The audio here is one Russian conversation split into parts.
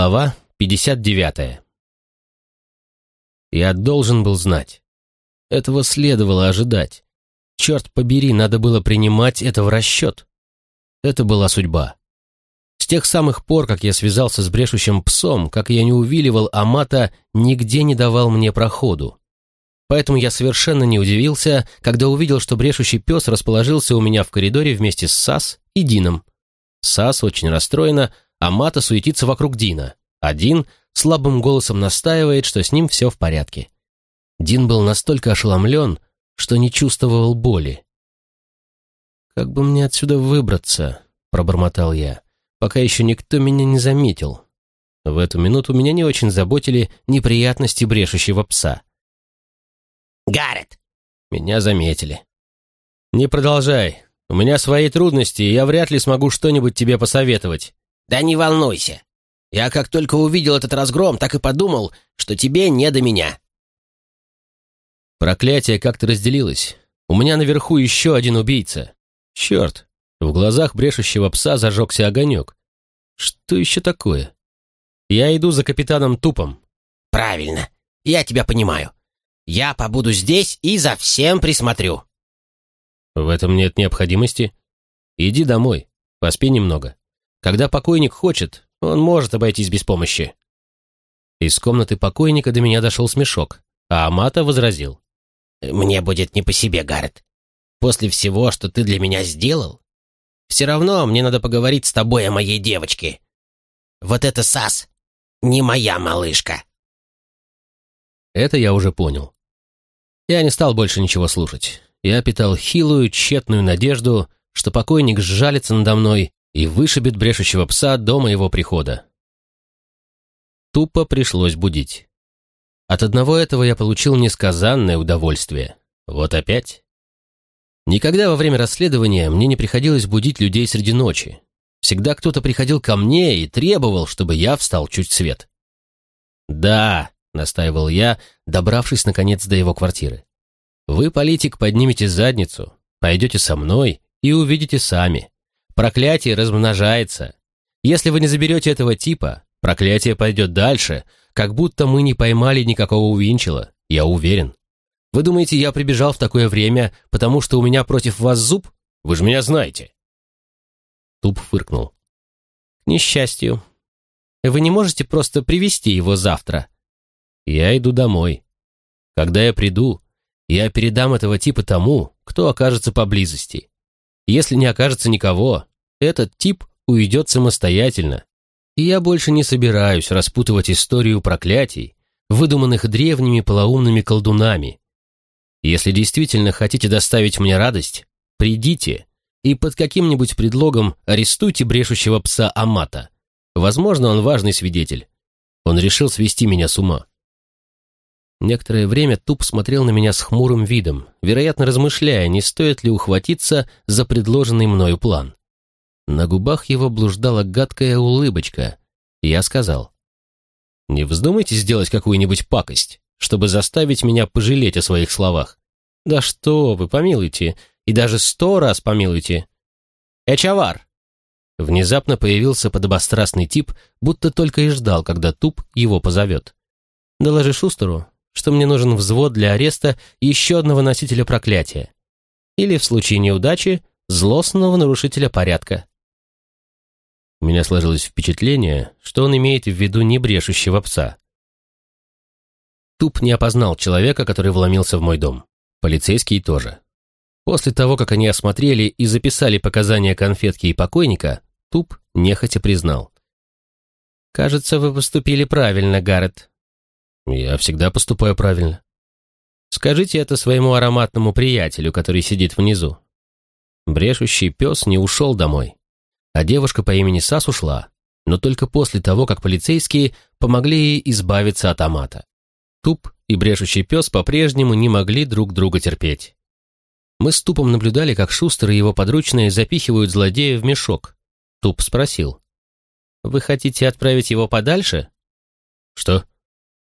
Глава 59. Я должен был знать. Этого следовало ожидать. Черт побери, надо было принимать это в расчет. Это была судьба. С тех самых пор, как я связался с брешущим псом, как я не увиливал, Амата нигде не давал мне проходу. Поэтому я совершенно не удивился, когда увидел, что брешущий пес расположился у меня в коридоре вместе с Сас и Дином. Сас очень расстроена, а Мата суетится вокруг Дина. Один слабым голосом настаивает, что с ним все в порядке. Дин был настолько ошеломлен, что не чувствовал боли. «Как бы мне отсюда выбраться?» — пробормотал я, пока еще никто меня не заметил. В эту минуту меня не очень заботили неприятности брешущего пса. «Гаррет!» Меня заметили. «Не продолжай. У меня свои трудности, и я вряд ли смогу что-нибудь тебе посоветовать». «Да не волнуйся. Я как только увидел этот разгром, так и подумал, что тебе не до меня». Проклятие как-то разделилось. У меня наверху еще один убийца. Черт, в глазах брешущего пса зажегся огонек. Что еще такое? Я иду за капитаном Тупом. «Правильно. Я тебя понимаю. Я побуду здесь и за всем присмотрю». В этом нет необходимости. Иди домой, поспи немного. Когда покойник хочет, он может обойтись без помощи. Из комнаты покойника до меня дошел смешок, а Амата возразил. «Мне будет не по себе, Гаррет. После всего, что ты для меня сделал, все равно мне надо поговорить с тобой о моей девочке. Вот это Сас, не моя малышка». Это я уже понял. Я не стал больше ничего слушать. Я питал хилую, тщетную надежду, что покойник сжалится надо мной и вышибет брешущего пса до моего прихода. Тупо пришлось будить. От одного этого я получил несказанное удовольствие. Вот опять. Никогда во время расследования мне не приходилось будить людей среди ночи. Всегда кто-то приходил ко мне и требовал, чтобы я встал чуть свет. «Да», — настаивал я, добравшись наконец до его квартиры. «Вы, политик, поднимете задницу, пойдете со мной и увидите сами. Проклятие размножается. Если вы не заберете этого типа, проклятие пойдет дальше, как будто мы не поймали никакого увинчила, я уверен. Вы думаете, я прибежал в такое время, потому что у меня против вас зуб? Вы же меня знаете. Туп фыркнул. К несчастью. Вы не можете просто привести его завтра. Я иду домой. Когда я приду, я передам этого типа тому, кто окажется поблизости. Если не окажется никого, этот тип уйдет самостоятельно, и я больше не собираюсь распутывать историю проклятий, выдуманных древними полоумными колдунами. Если действительно хотите доставить мне радость, придите и под каким-нибудь предлогом арестуйте брешущего пса Амата. Возможно, он важный свидетель. Он решил свести меня с ума. Некоторое время Туп смотрел на меня с хмурым видом, вероятно, размышляя, не стоит ли ухватиться за предложенный мною план. На губах его блуждала гадкая улыбочка. Я сказал, «Не вздумайте сделать какую-нибудь пакость, чтобы заставить меня пожалеть о своих словах. Да что вы, помилуйте, и даже сто раз помилуйте. Эчавар!» Внезапно появился подобострастный тип, будто только и ждал, когда Туп его позовет. «Доложи Шустеру, что мне нужен взвод для ареста еще одного носителя проклятия. Или, в случае неудачи, злостного нарушителя порядка. У меня сложилось впечатление, что он имеет в виду не брешущего пса. Туп не опознал человека, который вломился в мой дом. Полицейские тоже. После того, как они осмотрели и записали показания конфетки и покойника, Туп нехотя признал. «Кажется, вы поступили правильно, Гаррет». «Я всегда поступаю правильно». «Скажите это своему ароматному приятелю, который сидит внизу». Брешущий пес не ушел домой а девушка по имени Сас ушла, но только после того, как полицейские помогли ей избавиться от Амата. Туп и брешущий пес по-прежнему не могли друг друга терпеть. Мы с Тупом наблюдали, как Шустер и его подручные запихивают злодея в мешок. Туп спросил. «Вы хотите отправить его подальше?» «Что?»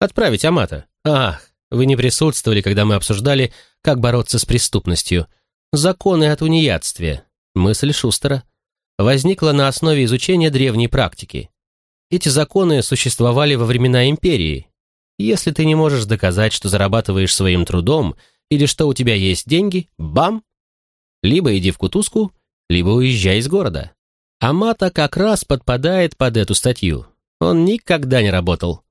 «Отправить Амата. Ах, вы не присутствовали, когда мы обсуждали, как бороться с преступностью. Законы о тунеядстве. Мысль Шустера возникла на основе изучения древней практики. эти законы существовали во времена империи. Если ты не можешь доказать, что зарабатываешь своим трудом, или что у тебя есть деньги, бам! Либо иди в кутузку, либо уезжай из города. Амата как раз подпадает под эту статью. Он никогда не работал.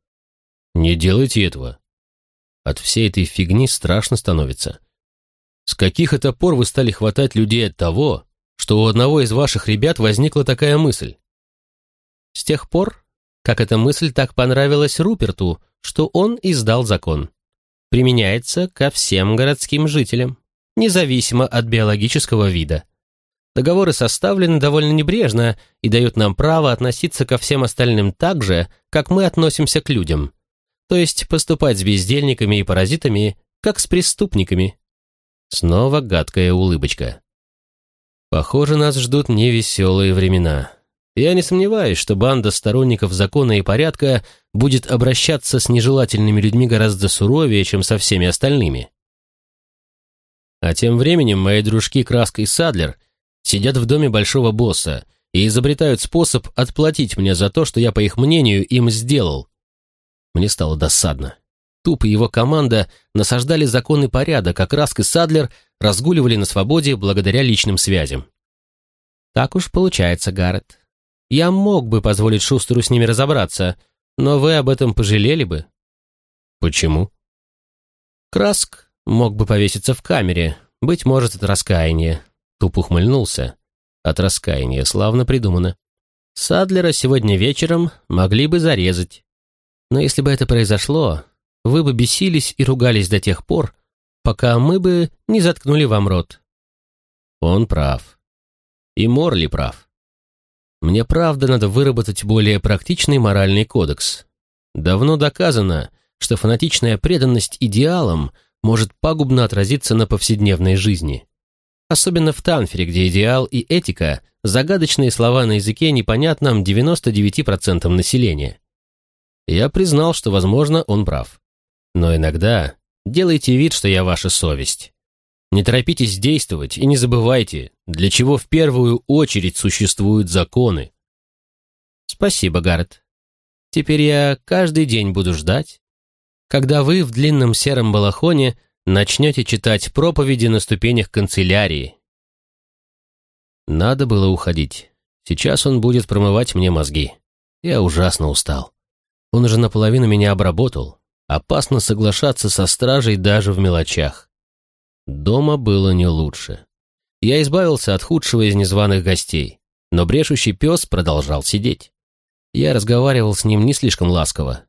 Не делайте этого. От всей этой фигни страшно становится. С каких это пор вы стали хватать людей от того, что у одного из ваших ребят возникла такая мысль? С тех пор, как эта мысль так понравилась Руперту, что он издал закон. Применяется ко всем городским жителям, независимо от биологического вида. Договоры составлены довольно небрежно и дают нам право относиться ко всем остальным так же, как мы относимся к людям. То есть поступать с бездельниками и паразитами, как с преступниками. Снова гадкая улыбочка. Похоже, нас ждут невеселые времена. Я не сомневаюсь, что банда сторонников закона и порядка будет обращаться с нежелательными людьми гораздо суровее, чем со всеми остальными. А тем временем мои дружки Краска и Садлер сидят в доме большого босса и изобретают способ отплатить мне за то, что я, по их мнению, им сделал. Мне стало досадно. Туп и его команда насаждали закон и порядок, а Краск и Садлер разгуливали на свободе благодаря личным связям. Так уж получается, Гаррет. Я мог бы позволить Шустеру с ними разобраться, но вы об этом пожалели бы. Почему? Краск мог бы повеситься в камере, быть может, от раскаяния. Туп ухмыльнулся. От раскаяния славно придумано. Садлера сегодня вечером могли бы зарезать. Но если бы это произошло, вы бы бесились и ругались до тех пор, пока мы бы не заткнули вам рот. Он прав. И Морли прав. Мне правда надо выработать более практичный моральный кодекс. Давно доказано, что фанатичная преданность идеалам может пагубно отразиться на повседневной жизни. Особенно в Танфере, где идеал и этика – загадочные слова на языке, непонятном 99% населения. Я признал, что, возможно, он прав. Но иногда делайте вид, что я ваша совесть. Не торопитесь действовать и не забывайте, для чего в первую очередь существуют законы. Спасибо, Гаррет. Теперь я каждый день буду ждать, когда вы в длинном сером балахоне начнете читать проповеди на ступенях канцелярии. Надо было уходить. Сейчас он будет промывать мне мозги. Я ужасно устал. Он уже наполовину меня обработал. Опасно соглашаться со стражей даже в мелочах. Дома было не лучше. Я избавился от худшего из незваных гостей, но брешущий пес продолжал сидеть. Я разговаривал с ним не слишком ласково.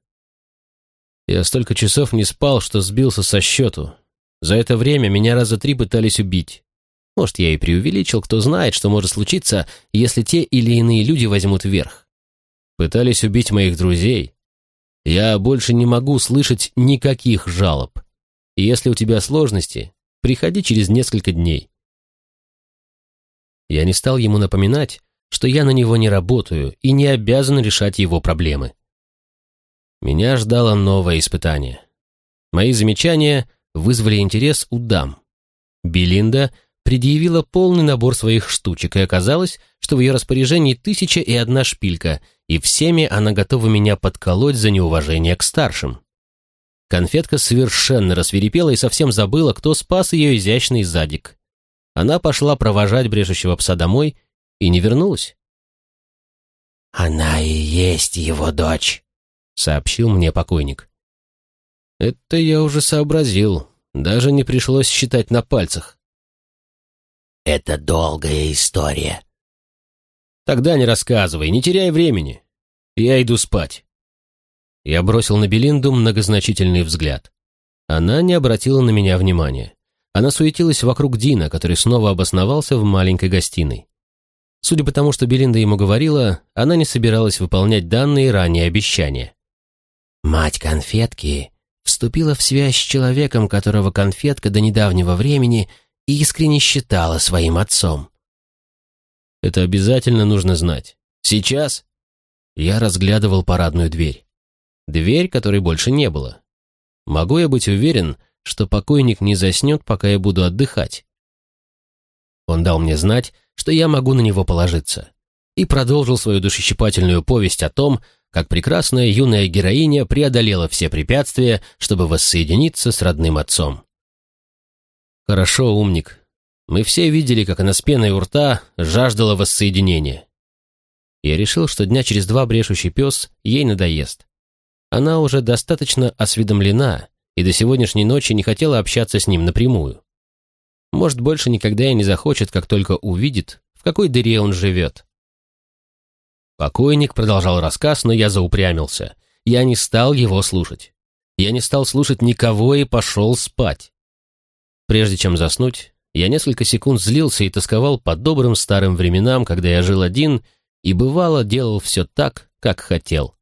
Я столько часов не спал, что сбился со счету. За это время меня раза три пытались убить. Может, я и преувеличил, кто знает, что может случиться, если те или иные люди возьмут верх. Пытались убить моих друзей. Я больше не могу слышать никаких жалоб. Если у тебя сложности, приходи через несколько дней. Я не стал ему напоминать, что я на него не работаю и не обязан решать его проблемы. Меня ждало новое испытание. Мои замечания вызвали интерес у дам. Белинда предъявила полный набор своих штучек, и оказалось, что в ее распоряжении тысяча и одна шпилька, и всеми она готова меня подколоть за неуважение к старшим. Конфетка совершенно рассверепела и совсем забыла, кто спас ее изящный задик. Она пошла провожать брешущего пса домой и не вернулась. «Она и есть его дочь», — сообщил мне покойник. Это я уже сообразил. Даже не пришлось считать на пальцах. Это долгая история. Тогда не рассказывай, не теряй времени. Я иду спать. Я бросил на Белинду многозначительный взгляд. Она не обратила на меня внимания. Она суетилась вокруг Дина, который снова обосновался в маленькой гостиной. Судя по тому, что Белинда ему говорила, она не собиралась выполнять данные ранее обещания. «Мать конфетки вступила в связь с человеком, которого конфетка до недавнего времени искренне считала своим отцом. Это обязательно нужно знать. Сейчас я разглядывал парадную дверь. Дверь, которой больше не было. Могу я быть уверен, что покойник не заснет, пока я буду отдыхать? Он дал мне знать, что я могу на него положиться, и продолжил свою душещипательную повесть о том, как прекрасная юная героиня преодолела все препятствия, чтобы воссоединиться с родным отцом. Хорошо, умник. Мы все видели, как она с пеной у рта жаждала воссоединения. Я решил, что дня через два брешущий пес ей надоест. Она уже достаточно осведомлена и до сегодняшней ночи не хотела общаться с ним напрямую. Может, больше никогда и не захочет, как только увидит, в какой дыре он живет. Покойник продолжал рассказ, но я заупрямился. Я не стал его слушать. Я не стал слушать никого и пошел спать. Прежде чем заснуть, я несколько секунд злился и тосковал по добрым старым временам, когда я жил один и, бывало, делал все так, как хотел.